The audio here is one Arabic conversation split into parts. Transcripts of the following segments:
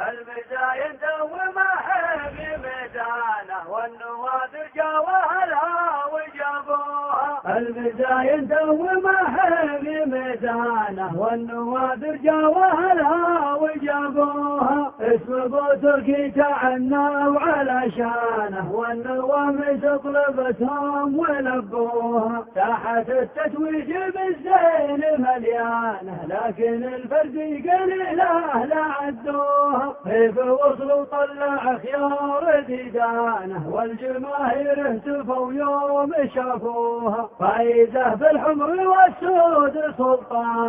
المزاين دومها في ميدانه والنوادر جاوها وجابوها. المزاين دومها في ميدانه والنوادر جاوها وجابوها اسم تركي تعنى وعلى شانه والنوامس طلبتهم ولبوها تحت التتويج بالزين مليانه لكن الفرد قليله لا عدوها كيف وصلوا طلع خيار ديدانه والجماهير اهتفوا يوم شافوها فايزه بالحمر والسود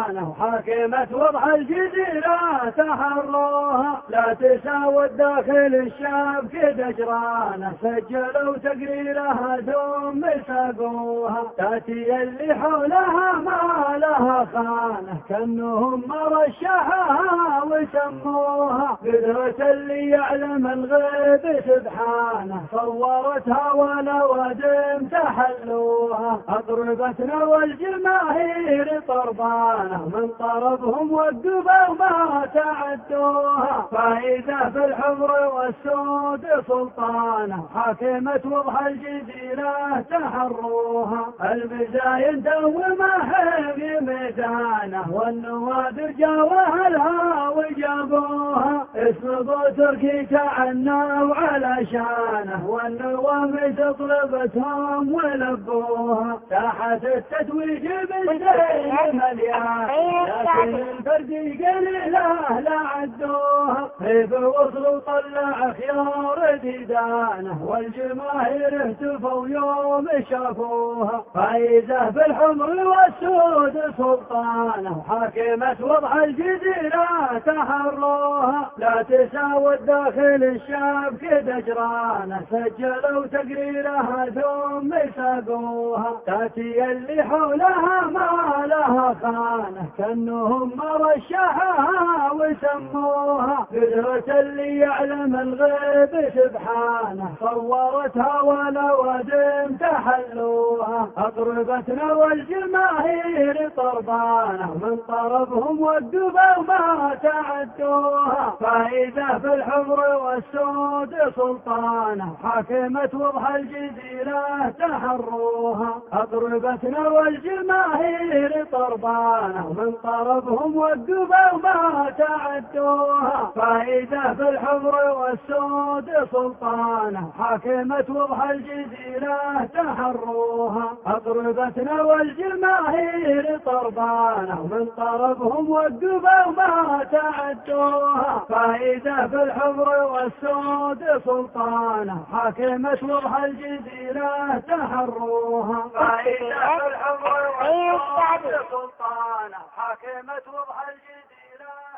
سلطانه حاكمة وضع الجزيرة تحروها لا تساوي الداخل الشاب كد اجرانه سجلوا تقريرها ثم ساقوها تأتي اللي حولها ما لها خانه. كأنهم مرشحها وسموها. قدرة اللي يعلم الغيب سبحانه. صورتها ولا ودم تحلوها. اضربتنا والجماهير طربانه من طربهم وقفوا ما تعدوها. فإذا في والسود سلطانه حاكمة وضح الجزيرة تحروها. المزاين دومها في ميدانه والنوادر جاوها ابو تركي تعنى وعلى شانه والنوامس طلبتهم ولبوها. تحت التتويج بالزين مليان. لكن الفرد قليله لا عدوها كيف وصلوا طلع خيار ديدانه والجماهير اهتفوا يوم شافوها فايزه بالحمر والسود سلطانه حاكمة وضع الجزيرة تحروها لا تساوي الداخل الشاب كد اجرانه سجلوا تقريرها ثم ساقوها تاتي اللي حولها ما لها خانه كانهم مرشحها وسموها قدرة اللي يعلم الغيب سبحانه. صورتها ولا ودم تحلوها. اضربتنا والجماهير طربانه من طربهم وقفوا ما تعدوها. فإذا في الحمر والسود سلطانه. حاكمة وضح الجزيرة تحروها. اضربتنا والجماهير طربانه من طربهم وقفوا ما تعدوها. فإذا في الحمر والسود سلطانه حاكمة وضح الجزيرة تحروها. اضربتنا والجماهير طربانه من طربهم وقفوا ما تعدوها. فإذا في الحمر والسود سلطانه حاكمة وضح الجزيرة تحروها. فإذا في الحمر الشعب سلطانة حاكمة وضع الجديلة